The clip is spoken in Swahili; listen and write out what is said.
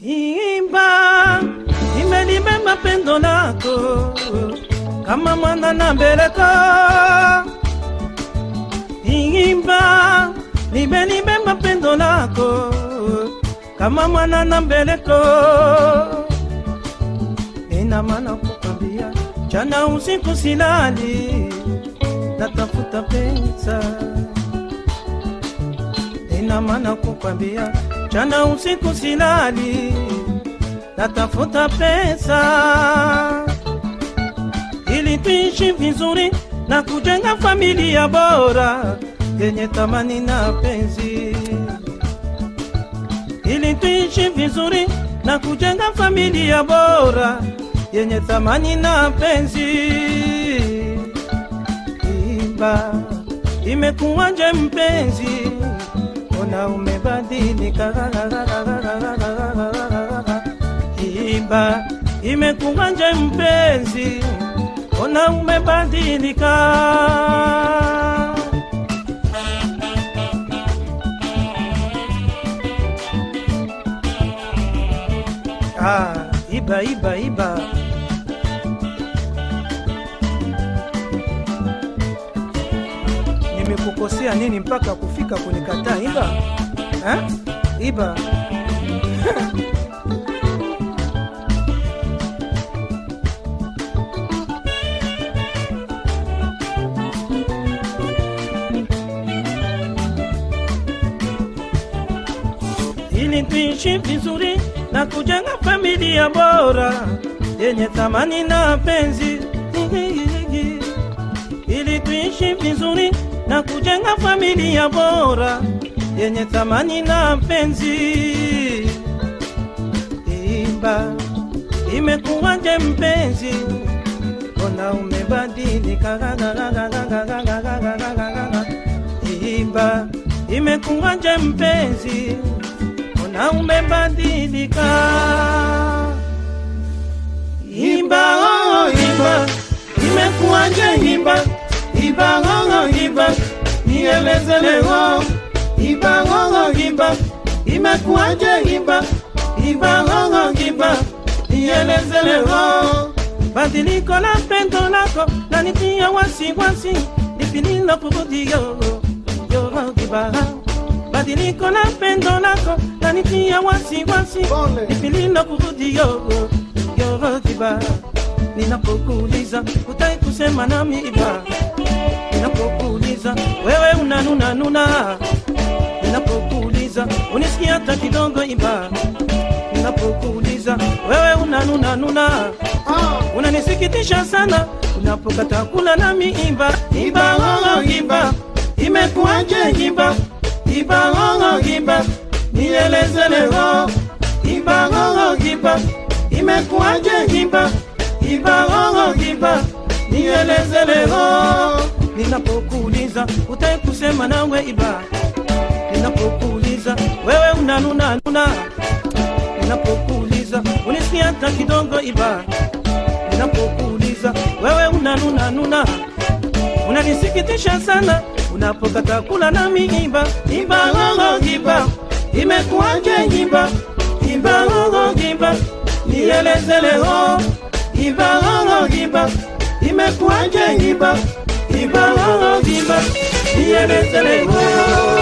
Imba imelibeba pendo lako kama mwana na mbeleko. Imba limelibeba pendo lako kama mwana na mbeleko. Ina maana kukwambia jana usiku silali, natafuta pesa. Ina maana kukwambia jana usiku silali, natafuta pesa. Ili tuishi vizuri na kujenga familia bora yenye thamani na penzi, ili tuishi vizuri na kujenga familia bora yenye thamani na penzi. Imba, imekuwaje mpenzi, ona umebadilika. Imba, imekuwanje mpenzi, mbona umebadilika. Ah, iba iba iba. Nimekukosea nini mpaka kufika kunikataa iba? Ha? Iba. ili tuishi vizuri na kujenga familia bora yenye thamani na penzi, ili tuishi vizuri na kujenga familia bora yenye thamani na mpenzi. Imba, imekuwaje mpenzi, mbona umebadilika? Imba, imekuwaje mpenzi, mbona umebadilika? Imba, oh, imba, imekuwaje imba, imba, oh, ngongo gimba nieleze leo. Iba ngongo gimba imekuaje gimba iba ngongo gimba nieleze leo. Badiliko la pendo lako lanitia wasiwasi lipinilo kurudio yoro gimba badiliko la pendo lako lanitia wasiwasi lipinilo kurudio yoro gimba ninapokuuliza utai kusema nami iba. Ninapokuuliza wewe unanuna nuna ninapokuuliza unisikia hata kidogo iba ninapokuuliza wewe unanuna nuna unanisikitisha sana unapokata kula nami imba imba oh, imba. Imekuwaje imba? Imba oh, imba. Nieleze leo imba oh, imba. Imekuwaje imba? Imba oh, imba. Nieleze leo ninapokuuliza utai kusema nawe iba? Ninapokuuliza wewe unanuna nuna? Ninapokuuliza unisikia hata kidogo iba? Ninapokuuliza wewe unanuna nuna? Unanisikitisha sana unapokata kula nami iba? Iba gogo iba, imekuwaje iba? Iba gogo iba, nieleze leo iba gogo iba, imekuwaje imba imba gogo imba nieleze leo